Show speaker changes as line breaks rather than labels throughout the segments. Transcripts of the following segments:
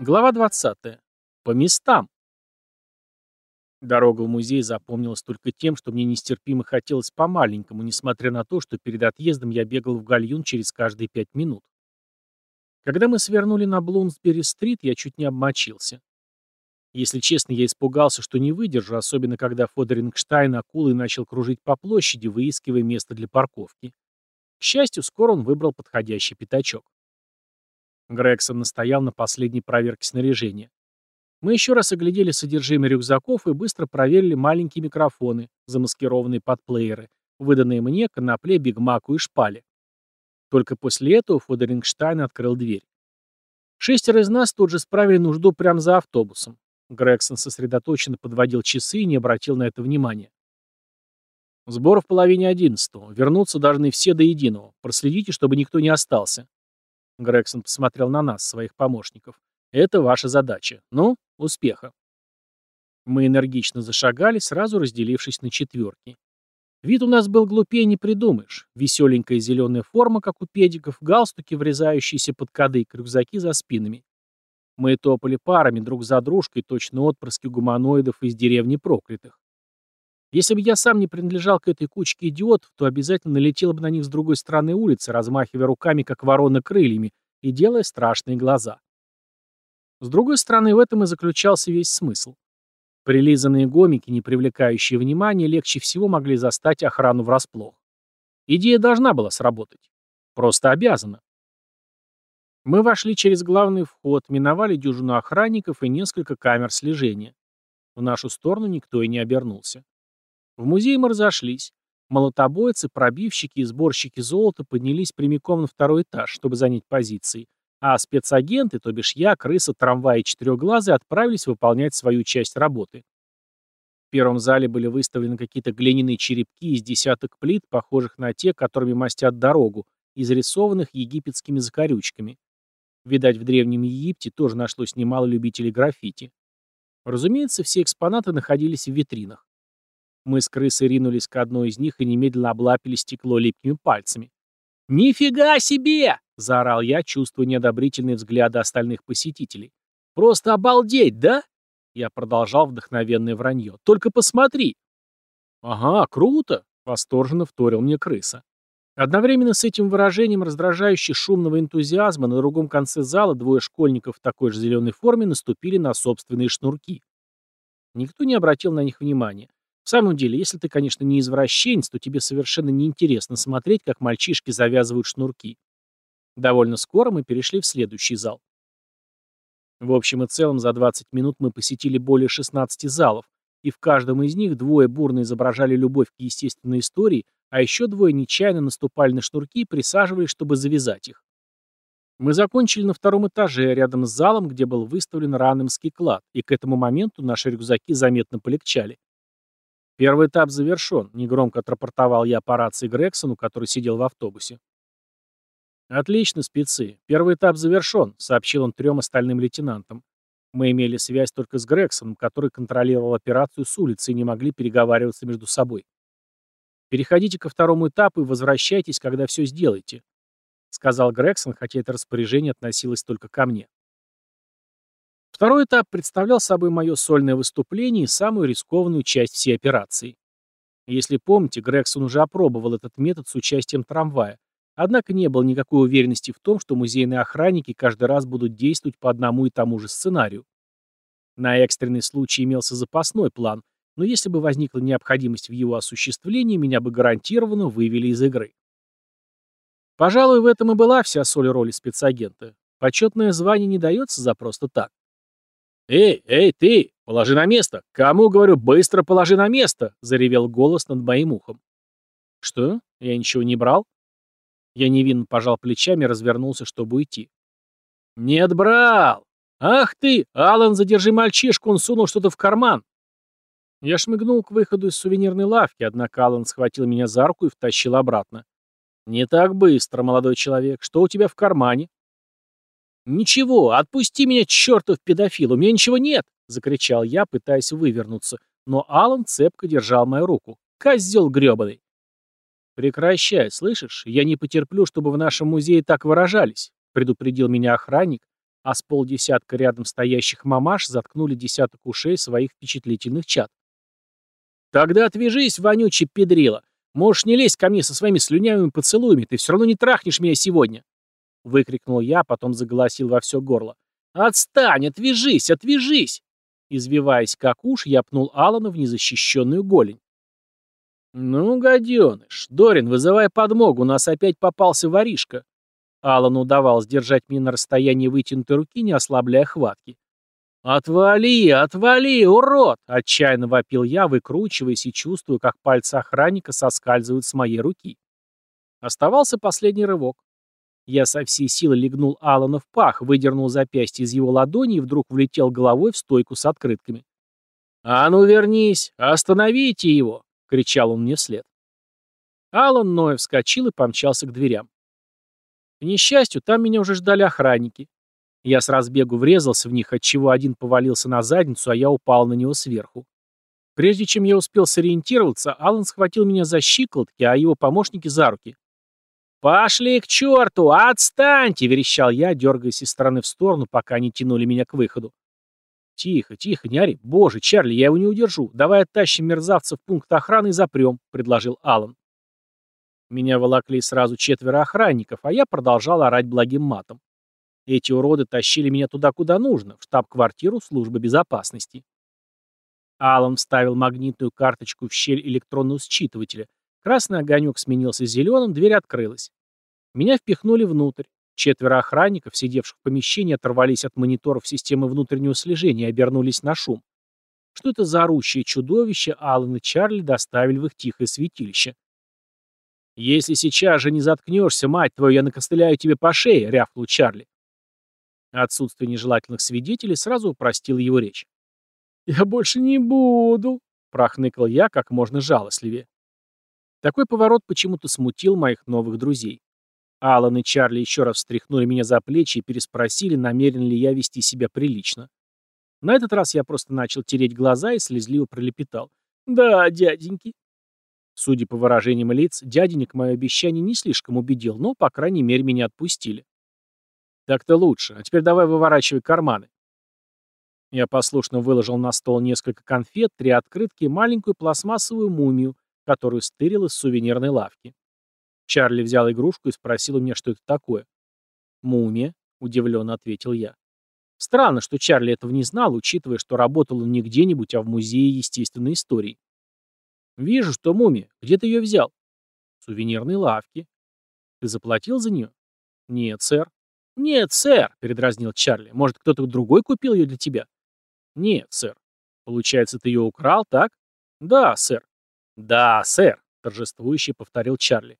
Глава 20. По местам. Дорога в музей запомнилась только тем, что мне нестерпимо хотелось по-маленькому, несмотря на то, что перед отъездом я бегал в гальюн через каждые пять минут. Когда мы свернули на Блумсбери-стрит, я чуть не обмочился. Если честно, я испугался, что не выдержу, особенно когда Фодерингштайн акулой начал кружить по площади, выискивая место для парковки. К счастью, скоро он выбрал подходящий пятачок. Грегсон настоял на последней проверке снаряжения. Мы еще раз оглядели содержимое рюкзаков и быстро проверили маленькие микрофоны, замаскированные под плееры, выданные мне, конопле, бигмаку и шпале. Только после этого Фодерингштайн открыл дверь. Шестеро из нас тут же справили нужду прямо за автобусом. Грегсон сосредоточенно подводил часы и не обратил на это внимания. Сбор в половине одиннадцатого. Вернуться должны все до единого. Проследите, чтобы никто не остался. Грегсон посмотрел на нас, своих помощников. Это ваша задача. Ну, успеха. Мы энергично зашагали, сразу разделившись на четверки. Вид у нас был глупее не придумаешь. Веселенькая зеленая форма, как у педиков, галстуки, врезающиеся под кадык, рюкзаки за спинами. Мы топали парами друг за дружкой, точно отпрыски гуманоидов из деревни проклятых. Если бы я сам не принадлежал к этой кучке идиотов, то обязательно налетел бы на них с другой стороны улицы, размахивая руками, как ворона крыльями, и делая страшные глаза. С другой стороны, в этом и заключался весь смысл. Прилизанные гомики, не привлекающие внимания, легче всего могли застать охрану врасплох. Идея должна была сработать. Просто обязана. Мы вошли через главный вход, миновали дюжину охранников и несколько камер слежения. В нашу сторону никто и не обернулся. В музее мы разошлись. Молотобойцы, пробивщики и сборщики золота поднялись прямиком на второй этаж, чтобы занять позиции, а спецагенты, то бишь я, крыса, трамвай и четырехглазый, отправились выполнять свою часть работы. В первом зале были выставлены какие-то глиняные черепки из десяток плит, похожих на те, которыми мастят дорогу, изрисованных египетскими закорючками. Видать, в Древнем Египте тоже нашлось немало любителей граффити. Разумеется, все экспонаты находились в витринах. Мы с крысой ринулись к одной из них и немедленно облапили стекло липкими пальцами. «Нифига себе!» — заорал я, чувствуя неодобрительные взгляды остальных посетителей. «Просто обалдеть, да?» Я продолжал вдохновенное вранье. «Только посмотри!» «Ага, круто!» — восторженно вторил мне крыса. Одновременно с этим выражением раздражающе шумного энтузиазма на другом конце зала двое школьников в такой же зеленой форме наступили на собственные шнурки. Никто не обратил на них внимания. В самом деле, если ты, конечно, не извращенец, то тебе совершенно неинтересно смотреть, как мальчишки завязывают шнурки. Довольно скоро мы перешли в следующий зал. В общем и целом, за 20 минут мы посетили более 16 залов, и в каждом из них двое бурно изображали любовь к естественной истории, а еще двое нечаянно наступали на шнурки и присаживались, чтобы завязать их. Мы закончили на втором этаже, рядом с залом, где был выставлен ранемский клад, и к этому моменту наши рюкзаки заметно полегчали. «Первый этап завершен», — негромко отрапортовал я по рации Грексону, который сидел в автобусе. «Отлично, спецы. Первый этап завершен», — сообщил он трем остальным лейтенантам. Мы имели связь только с Грексоном, который контролировал операцию с улицы и не могли переговариваться между собой. «Переходите ко второму этапу и возвращайтесь, когда все сделаете», — сказал Грексон, хотя это распоряжение относилось только ко мне. Второй этап представлял собой мое сольное выступление и самую рискованную часть всей операции. Если помните, Грегсон уже опробовал этот метод с участием трамвая, однако не было никакой уверенности в том, что музейные охранники каждый раз будут действовать по одному и тому же сценарию. На экстренный случай имелся запасной план, но если бы возникла необходимость в его осуществлении, меня бы гарантированно вывели из игры. Пожалуй, в этом и была вся соль роли спецагента. Почетное звание не дается за просто так. «Эй, эй, ты! Положи на место! Кому, говорю, быстро положи на место!» — заревел голос над моим ухом. «Что? Я ничего не брал?» Я невинно пожал плечами и развернулся, чтобы уйти. «Нет, брал! Ах ты! Алан, задержи мальчишку, он сунул что-то в карман!» Я шмыгнул к выходу из сувенирной лавки, однако Алан схватил меня за руку и втащил обратно. «Не так быстро, молодой человек. Что у тебя в кармане?» «Ничего, отпусти меня, чертов педофил, у меня ничего нет!» — закричал я, пытаясь вывернуться, но Алан цепко держал мою руку. «Козел гребаный!» «Прекращай, слышишь? Я не потерплю, чтобы в нашем музее так выражались», — предупредил меня охранник, а с полдесятка рядом стоящих мамаш заткнули десяток ушей своих впечатлительных чад. «Тогда отвяжись, вонючий педрила. Можешь не лезть ко мне со своими слюнявыми поцелуями, ты все равно не трахнешь меня сегодня!» Выкрикнул я, потом заголосил во все горло. «Отстань, отвяжись, отвяжись!» Извиваясь как уж, я пнул Алана в незащищенную голень. «Ну, гаденыш, Дорин, вызывай подмогу, у нас опять попался воришка». Алану удавалось держать меня на расстоянии вытянутой руки, не ослабляя хватки. «Отвали, отвали, урод!» — отчаянно вопил я, выкручиваясь и чувствуя, как пальцы охранника соскальзывают с моей руки. Оставался последний рывок. Я со всей силы легнул Алана в пах, выдернул запястье из его ладони и вдруг влетел головой в стойку с открытками. «А ну вернись! Остановите его!» — кричал он мне вслед. Алан Ноев вскочил и помчался к дверям. К несчастью, там меня уже ждали охранники. Я с разбегу врезался в них, отчего один повалился на задницу, а я упал на него сверху. Прежде чем я успел сориентироваться, Алан схватил меня за щиколотки, а его помощники за руки. «Пошли к черту! Отстаньте!» — верещал я, дергаясь из стороны в сторону, пока они тянули меня к выходу. «Тихо, тихо, не ори. Боже, Чарли, я его не удержу. Давай оттащим мерзавца в пункт охраны и запрем», — предложил Алан. Меня волокли сразу четверо охранников, а я продолжал орать благим матом. Эти уроды тащили меня туда, куда нужно, в штаб-квартиру службы безопасности. Алан вставил магнитную карточку в щель электронного считывателя. Красный огонек сменился зеленым, дверь открылась. Меня впихнули внутрь. Четверо охранников, сидевших в помещении, оторвались от мониторов системы внутреннего слежения и обернулись на шум. Что это за орущее чудовище Аллан и Чарли доставили в их тихое святилище? «Если сейчас же не заткнешься, мать твою, я накостыляю тебе по шее», — рявкнул Чарли. Отсутствие нежелательных свидетелей сразу упростило его речь. «Я больше не буду», — прохныкал я как можно жалостливее. Такой поворот почему-то смутил моих новых друзей. Алан и Чарли еще раз встряхнули меня за плечи и переспросили, намерен ли я вести себя прилично. На этот раз я просто начал тереть глаза и слезливо пролепетал. «Да, дяденьки». Судя по выражениям лиц, дяденек мое обещание не слишком убедил, но, по крайней мере, меня отпустили. «Так-то лучше. А теперь давай выворачивай карманы». Я послушно выложил на стол несколько конфет, три открытки и маленькую пластмассовую мумию, которую стырил из сувенирной лавки. Чарли взял игрушку и спросил у меня, что это такое. «Мумия», — удивленно ответил я. Странно, что Чарли этого не знал, учитывая, что работал он не где-нибудь, а в Музее естественной истории. «Вижу, что мумия. Где ты ее взял?» «В сувенирной лавке». «Ты заплатил за нее?» «Нет, сэр». «Нет, сэр», — передразнил Чарли. «Может, кто-то другой купил ее для тебя?» «Нет, сэр». «Получается, ты ее украл, так?» «Да, сэр». «Да, сэр», — торжествующе повторил Чарли.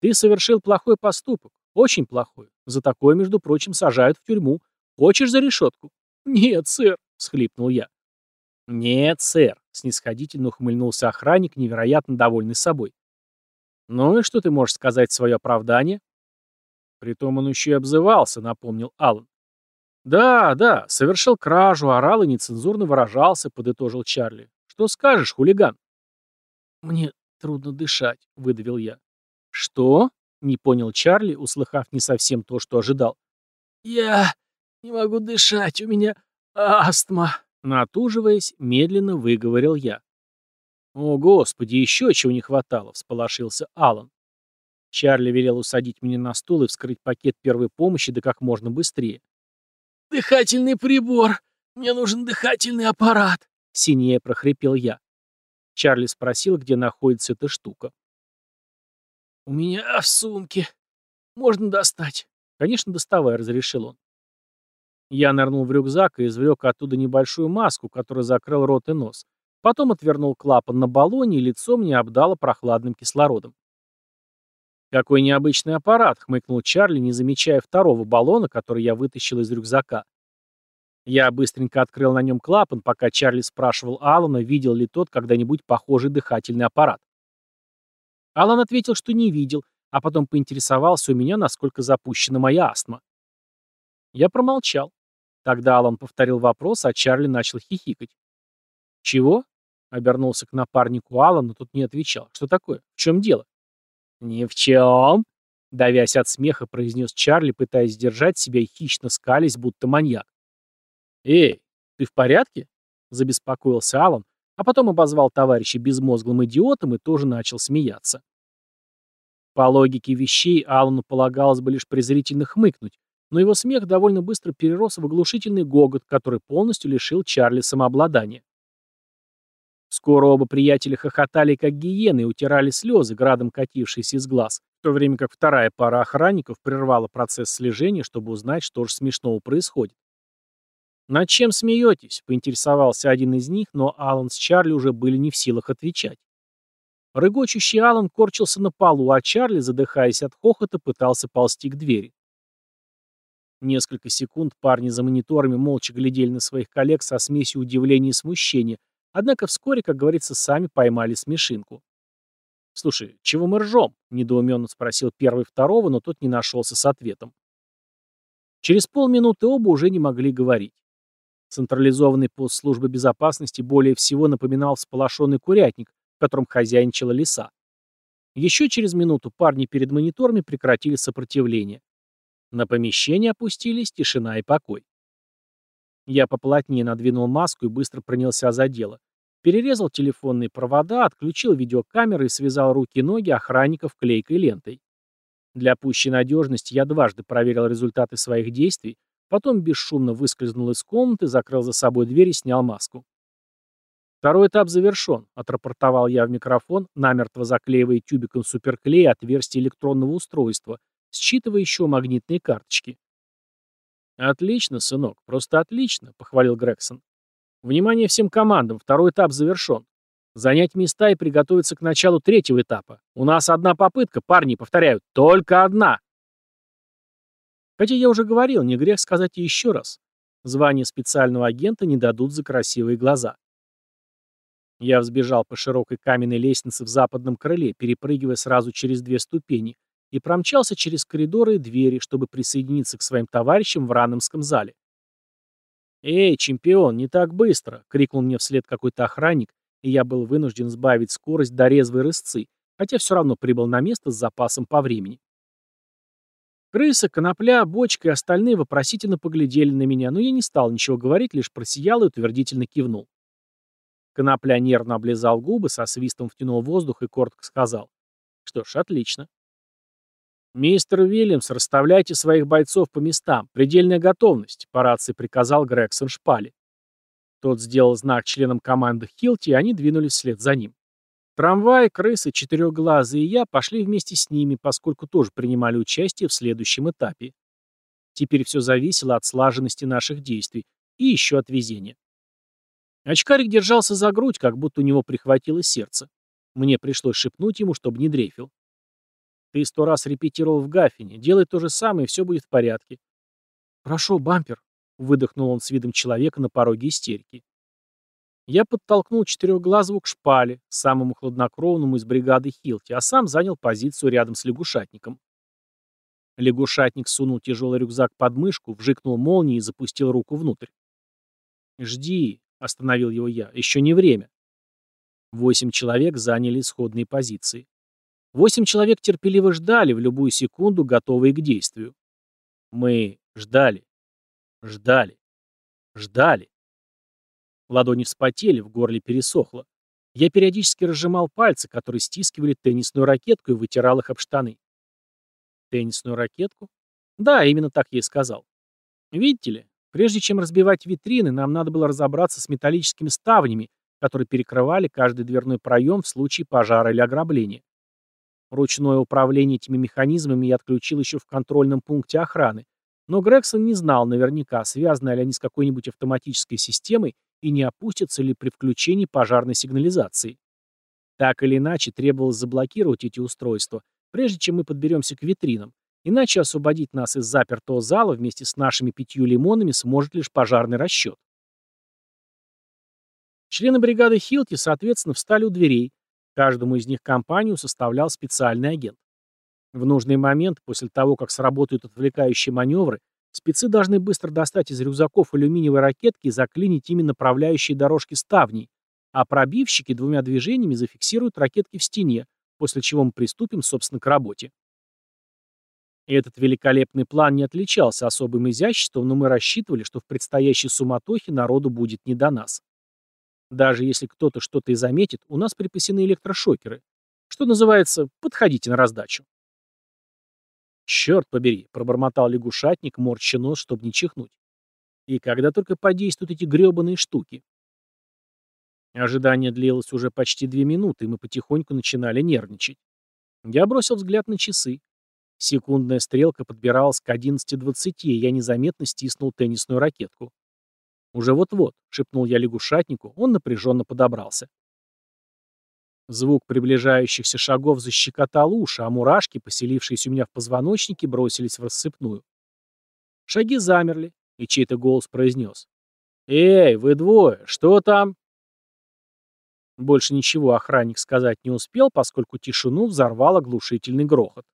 Ты совершил плохой поступок, очень плохой. За такое, между прочим, сажают в тюрьму. Хочешь за решетку? Нет, сэр, всхлипнул я. Нет, сэр, снисходительно ухмыльнулся охранник, невероятно довольный собой. Ну и что ты можешь сказать в свое оправдание? Притом он еще и обзывался, напомнил Аллан. Да, да, совершил кражу, орал и нецензурно выражался, подытожил Чарли. Что скажешь, хулиган? Мне трудно дышать, выдавил я. «Что?» — не понял Чарли, услыхав не совсем то, что ожидал. «Я не могу дышать, у меня астма», — натуживаясь, медленно выговорил я. «О, Господи, еще чего не хватало!» — всполошился Алан. Чарли велел усадить меня на стул и вскрыть пакет первой помощи да как можно быстрее. «Дыхательный прибор! Мне нужен дыхательный аппарат!» — синее прохрипел я. Чарли спросил, где находится эта штука. «У меня в сумке. Можно достать?» «Конечно, доставай», — разрешил он. Я нырнул в рюкзак и извлек оттуда небольшую маску, которая закрыл рот и нос. Потом отвернул клапан на баллоне, и лицо мне обдало прохладным кислородом. «Какой необычный аппарат», — хмыкнул Чарли, не замечая второго баллона, который я вытащил из рюкзака. Я быстренько открыл на нем клапан, пока Чарли спрашивал Алана, видел ли тот когда-нибудь похожий дыхательный аппарат. Алан ответил, что не видел, а потом поинтересовался у меня, насколько запущена моя астма. Я промолчал. Тогда Алан повторил вопрос, а Чарли начал хихикать. «Чего?» — обернулся к напарнику Алан, но тут не отвечал. «Что такое? В чем дело?» «Ни в чем!» Давясь от смеха, произнес Чарли, пытаясь сдержать себя и хищно скались, будто маньяк. «Эй, ты в порядке?» — забеспокоился Алан, а потом обозвал товарища безмозглым идиотом и тоже начал смеяться. По логике вещей Алану полагалось бы лишь презрительно хмыкнуть, но его смех довольно быстро перерос в оглушительный гогот, который полностью лишил Чарли самообладания. Скоро оба приятеля хохотали, как гиены, и утирали слезы, градом катившиеся из глаз, в то время как вторая пара охранников прервала процесс слежения, чтобы узнать, что же смешного происходит. «Над чем смеетесь?» — поинтересовался один из них, но Алан с Чарли уже были не в силах отвечать. Рыгочущий Алан корчился на полу, а Чарли, задыхаясь от хохота, пытался ползти к двери. Несколько секунд парни за мониторами молча глядели на своих коллег со смесью удивления и смущения, однако вскоре, как говорится, сами поймали смешинку. «Слушай, чего мы ржем?» — недоуменно спросил первый второго, но тот не нашелся с ответом. Через полминуты оба уже не могли говорить. Централизованный пост службы безопасности более всего напоминал всполошенный курятник, в котором хозяйничала лиса. Еще через минуту парни перед мониторами прекратили сопротивление. На помещение опустились тишина и покой. Я поплотнее надвинул маску и быстро принялся за дело. Перерезал телефонные провода, отключил видеокамеры и связал руки и ноги охранников клейкой лентой. Для пущей надежности я дважды проверил результаты своих действий, потом бесшумно выскользнул из комнаты, закрыл за собой дверь и снял маску. «Второй этап завершен», — отрапортовал я в микрофон, намертво заклеивая тюбиком суперклея отверстие электронного устройства, считывающего магнитные карточки. «Отлично, сынок, просто отлично», — похвалил Грегсон. «Внимание всем командам, второй этап завершен. Занять места и приготовиться к началу третьего этапа. У нас одна попытка, парни, повторяю, только одна!» Хотя я уже говорил, не грех сказать еще раз. Звание специального агента не дадут за красивые глаза. Я взбежал по широкой каменной лестнице в западном крыле, перепрыгивая сразу через две ступени, и промчался через коридоры и двери, чтобы присоединиться к своим товарищам в Раннемском зале. «Эй, чемпион, не так быстро!» — крикнул мне вслед какой-то охранник, и я был вынужден сбавить скорость до резвой рысцы, хотя все равно прибыл на место с запасом по времени. Крыса, конопля, бочка и остальные вопросительно поглядели на меня, но я не стал ничего говорить, лишь просиял и утвердительно кивнул. Конопля нервно облизал губы, со свистом втянул воздух и коротко сказал. Что ж, отлично. «Мистер Уильямс, расставляйте своих бойцов по местам. Предельная готовность», — по рации приказал Грегсон Шпали. Тот сделал знак членам команды Хилти, и они двинулись вслед за ним. Трамвай, крысы, четырехглазые и я пошли вместе с ними, поскольку тоже принимали участие в следующем этапе. Теперь все зависело от слаженности наших действий и еще от везения. Очкарик держался за грудь, как будто у него прихватило сердце. Мне пришлось шепнуть ему, чтобы не дрейфил. Ты сто раз репетировал в Гаффине. Делай то же самое, и все будет в порядке. Хорошо, бампер, выдохнул он с видом человека на пороге истерики. Я подтолкнул четырехглазого к шпале, самому хладнокровному из бригады Хилти, а сам занял позицию рядом с лягушатником. Лягушатник сунул тяжелый рюкзак под мышку, вжикнул молнией и запустил руку внутрь. «Жди», — остановил его я, — «еще не время». Восемь человек заняли исходные позиции. Восемь человек терпеливо ждали, в любую секунду готовые к действию. Мы ждали, ждали, ждали. Ладони вспотели, в горле пересохло. Я периодически разжимал пальцы, которые стискивали теннисную ракетку и вытирал их об штаны. Теннисную ракетку? Да, именно так я и сказал. Видите ли, прежде чем разбивать витрины, нам надо было разобраться с металлическими ставнями, которые перекрывали каждый дверной проем в случае пожара или ограбления. Ручное управление этими механизмами я отключил еще в контрольном пункте охраны, но Грегсон не знал наверняка, связаны ли они с какой-нибудь автоматической системой и не опустятся ли при включении пожарной сигнализации. Так или иначе, требовалось заблокировать эти устройства, прежде чем мы подберемся к витринам, иначе освободить нас из запертого зала вместе с нашими пятью лимонами сможет лишь пожарный расчет. Члены бригады Хилти, соответственно, встали у дверей, Каждому из них компанию составлял специальный агент. В нужный момент, после того, как сработают отвлекающие маневры, спецы должны быстро достать из рюкзаков алюминиевые ракетки и заклинить ими направляющие дорожки ставней, а пробивщики двумя движениями зафиксируют ракетки в стене, после чего мы приступим, собственно, к работе. Этот великолепный план не отличался особым изяществом, но мы рассчитывали, что в предстоящей суматохе народу будет не до нас. Даже если кто-то что-то и заметит, у нас припасены электрошокеры. Что называется, подходите на раздачу. «Черт побери», — пробормотал лягушатник, морща нос, чтобы не чихнуть. «И когда только подействуют эти гребаные штуки?» Ожидание длилось уже почти две минуты, и мы потихоньку начинали нервничать. Я бросил взгляд на часы. Секундная стрелка подбиралась к 11.20, и я незаметно стиснул теннисную ракетку. «Уже вот-вот», — шепнул я лягушатнику, он напряженно подобрался. Звук приближающихся шагов защекотал уши, а мурашки, поселившиеся у меня в позвоночнике, бросились в рассыпную. Шаги замерли, и чей-то голос произнес. «Эй, вы двое, что там?» Больше ничего охранник сказать не успел, поскольку тишину взорвал оглушительный грохот.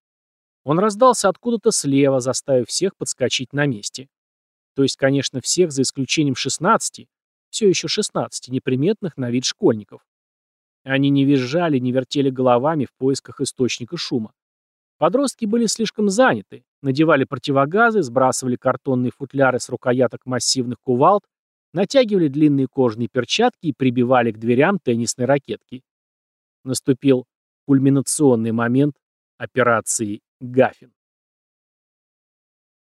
Он раздался откуда-то слева, заставив всех подскочить на месте. То есть, конечно, всех за исключением 16, все еще 16 неприметных на вид школьников. Они не визжали, не вертели головами в поисках источника шума. Подростки были слишком заняты, надевали противогазы, сбрасывали картонные футляры с рукояток массивных кувалд, натягивали длинные кожаные перчатки и прибивали к дверям теннисной ракетки. Наступил кульминационный момент операции Гафин.